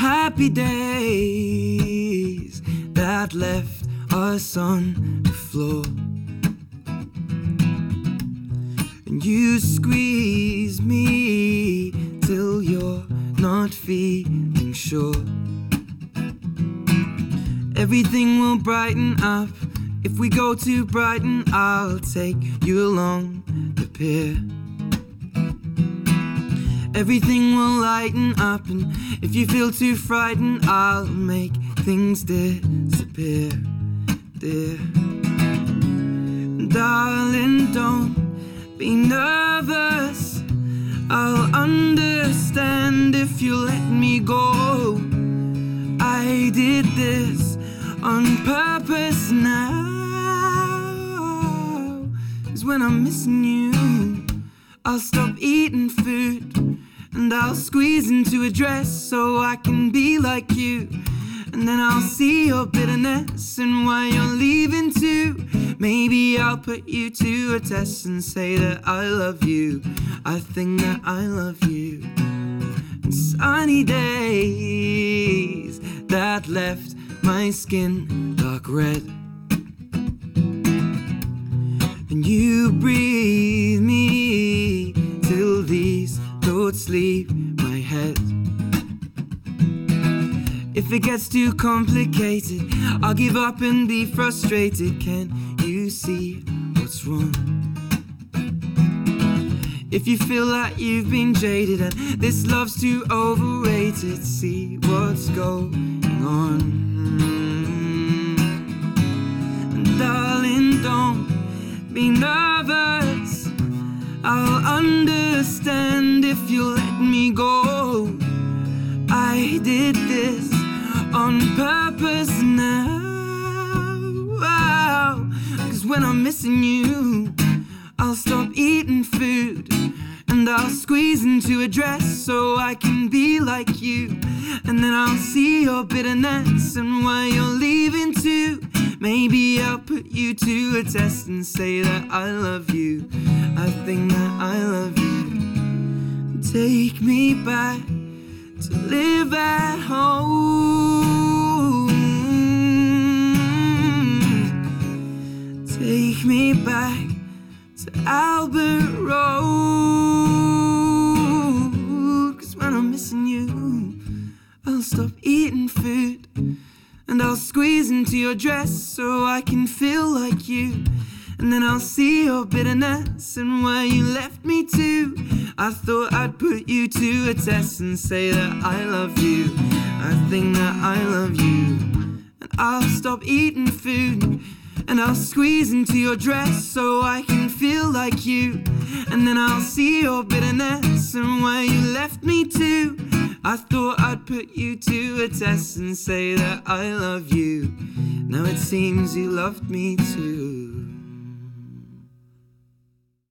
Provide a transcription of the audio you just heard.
happy days that left us on the floor. And you squeeze me till you're not feeling sure. Everything will brighten up. If we go to Brighton, I'll take you along the pier. Everything will lighten up, and if you feel too frightened, I'll make things disappear, dear. Darling, don't be nervous. I'll understand if you let me go. I did this on purpose now. Cause when I'm missing you, I'll stop eating food and I'll squeeze into a dress so I can be like you. And then I'll see your bitterness and why you're leaving too. Maybe I'll put you to a test and say that I love you. I think that I love you. And sunny days that left my skin dark red. And you breathe If it gets too complicated, I'll give up and be frustrated. Can you see what's wrong? If you feel like you've been jaded and this love's too overrated, see what's going on. And darling, don't be nervous. I'll understand if you let me go. I did on purpose now. Cause when I'm missing you, I'll stop eating food and I'll squeeze into a dress so I can be like you. And then I'll see your bitterness and why you're leaving too. Maybe I'll put you to a test and say that I love you. I think that I love you. Take me back to live at back to Albert Road. Cause when I'm missing you, I'll stop eating food. And I'll squeeze into your dress so I can feel like you. And then I'll see your bitterness and why you left me too. I thought I'd put you to a test and say that I love you. I think that I love you. And I'll stop eating food. And I'll squeeze into your dress so I can feel like you. And then I'll see your bitterness and why you left me too. I thought I'd put you to a test and say that I love you. Now it seems you loved me too.